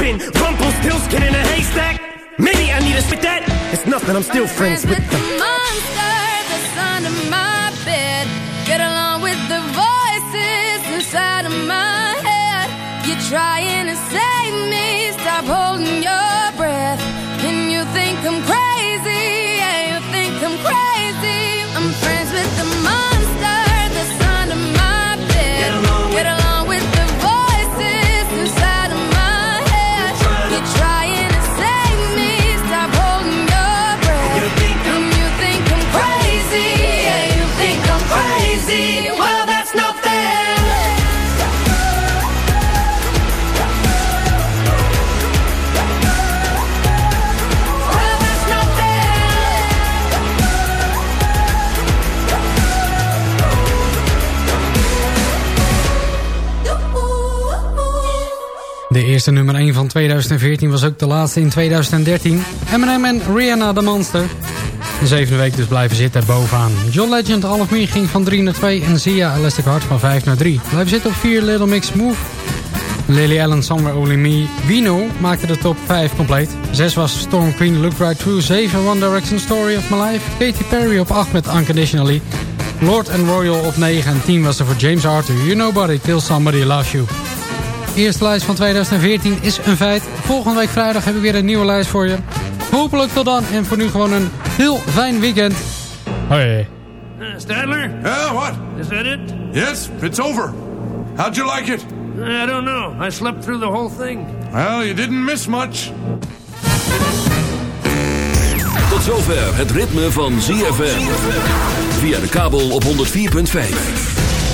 Rumpelstiltskin in a haystack. Maybe I need to spit that. It's nothing, I'm still friends, friends with, with the monster that's under my bed. Get along with the voices inside of my head. You're trying to save me, stop holding your eerste nummer 1 van 2014 was ook de laatste in 2013. Eminem en Rihanna de Monster. De zevende week dus blijven zitten bovenaan. John Legend, of Me ging van 3 naar 2 en Zia Elastic Heart van 5 naar 3. Blijven zitten op 4 Little Mix Move. Lily Allen, Somewhere Only Me, Vino maakte de top 5 compleet. 6 was Storm Queen, Look Right Through. 7 One Direction, Story of My Life. Katy Perry op 8 met Unconditionally. Lord and Royal op 9 en 10 was er voor James Arthur. You Nobody Till Somebody Loves You. Eerste lijst van 2014 is een feit. Volgende week vrijdag heb ik weer een nieuwe lijst voor je. Hopelijk tot dan en voor nu gewoon een heel fijn weekend. Hoi. Uh, Stadler, Yeah, what? is that it? Yes, it's over. How'd you like it? I don't know. I slept through the whole thing. Well, you didn't miss much. Tot zover het ritme van ZFM. Via de kabel op 104.5.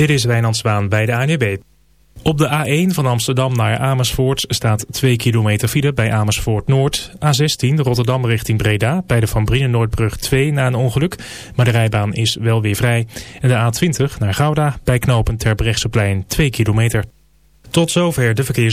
Dit is Wijnand Zwaan bij de ANWB. Op de A1 van Amsterdam naar Amersfoort staat 2 kilometer file bij Amersfoort Noord. A16 Rotterdam richting Breda bij de Van Brienen Noordbrug 2 na een ongeluk. Maar de rijbaan is wel weer vrij. En de A20 naar Gouda bij knopen Terbrechtseplein 2 kilometer. Tot zover de verkeers...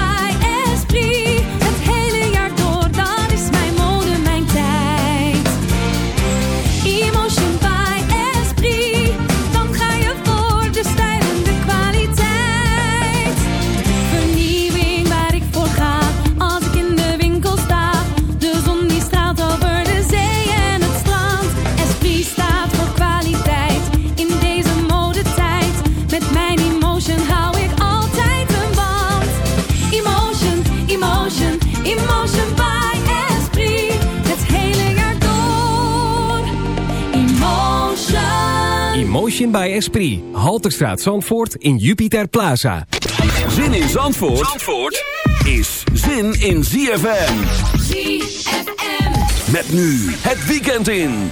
Emotion by Esprit. Halterstraat Zandvoort in Jupiter Plaza. Zin in Zandvoort, Zandvoort is zin in ZFM. ZFM. Met nu het weekend in.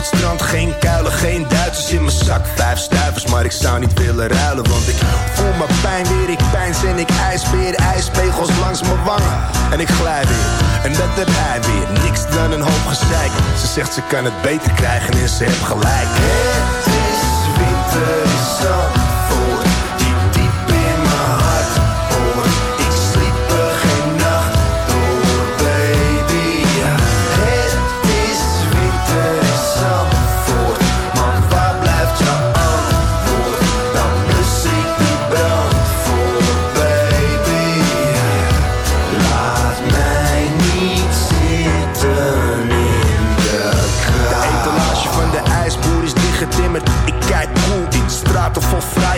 Het strand, geen kuilen, geen Duitsers in mijn zak. Vijf stuivers, maar ik zou niet willen ruilen. Want ik voel mijn pijn weer, ik pijn en ik ijsbeer. Ijspegels langs mijn wangen en ik glij weer. En dat heb hij weer, niks dan een hoop gezeik. Ze zegt ze kan het beter krijgen en ze heeft gelijk. Het is winter in Zandvoort,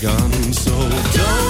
Begun. So don't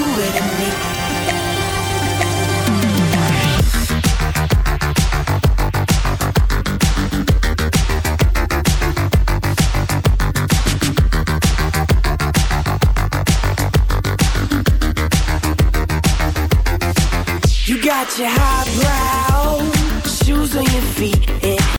七